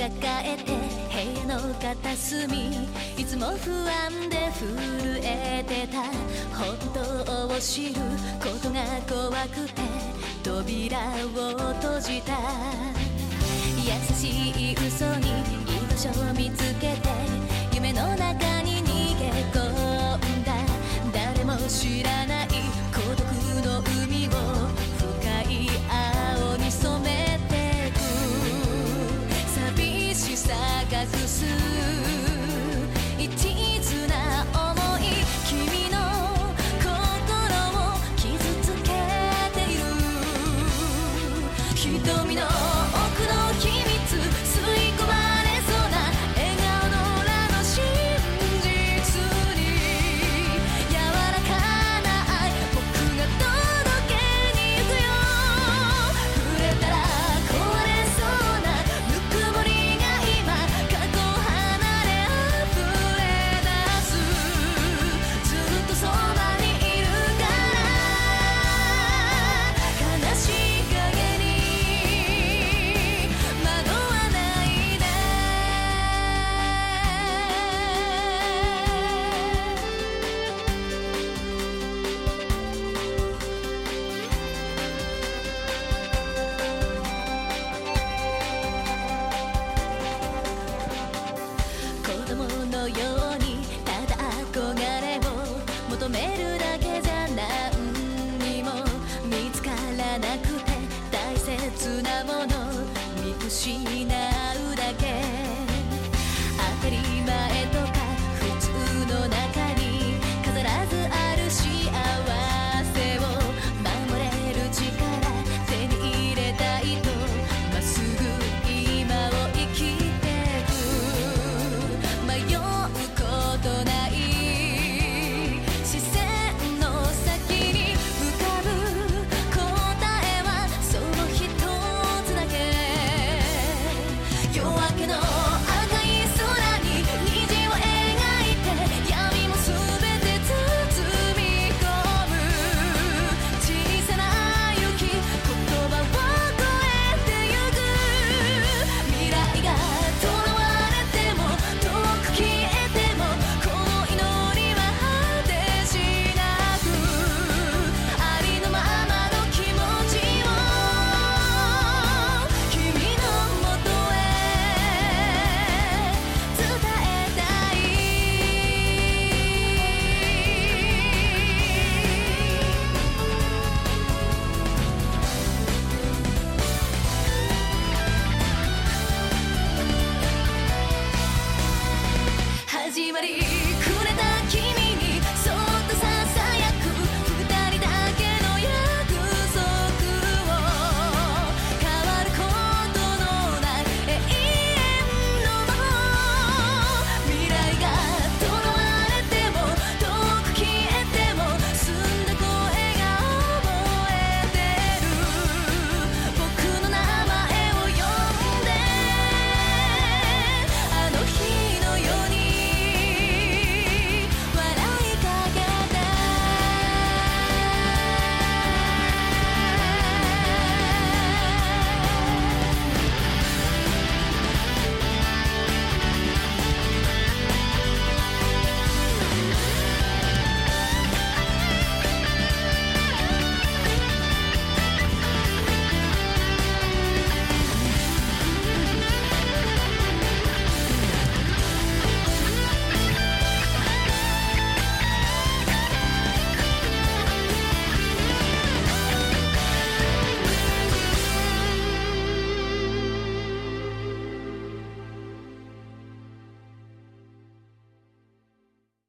抱えて部屋の片隅いつも不安で震えてた本当を知ることが怖くて扉を閉じた。優しい嘘に居場所を見つけて夢の中に逃げ込んだ。誰も知らない as you soon. のようにただ憧れを求めるだけじゃ何にも見つからなくて大切なもの見失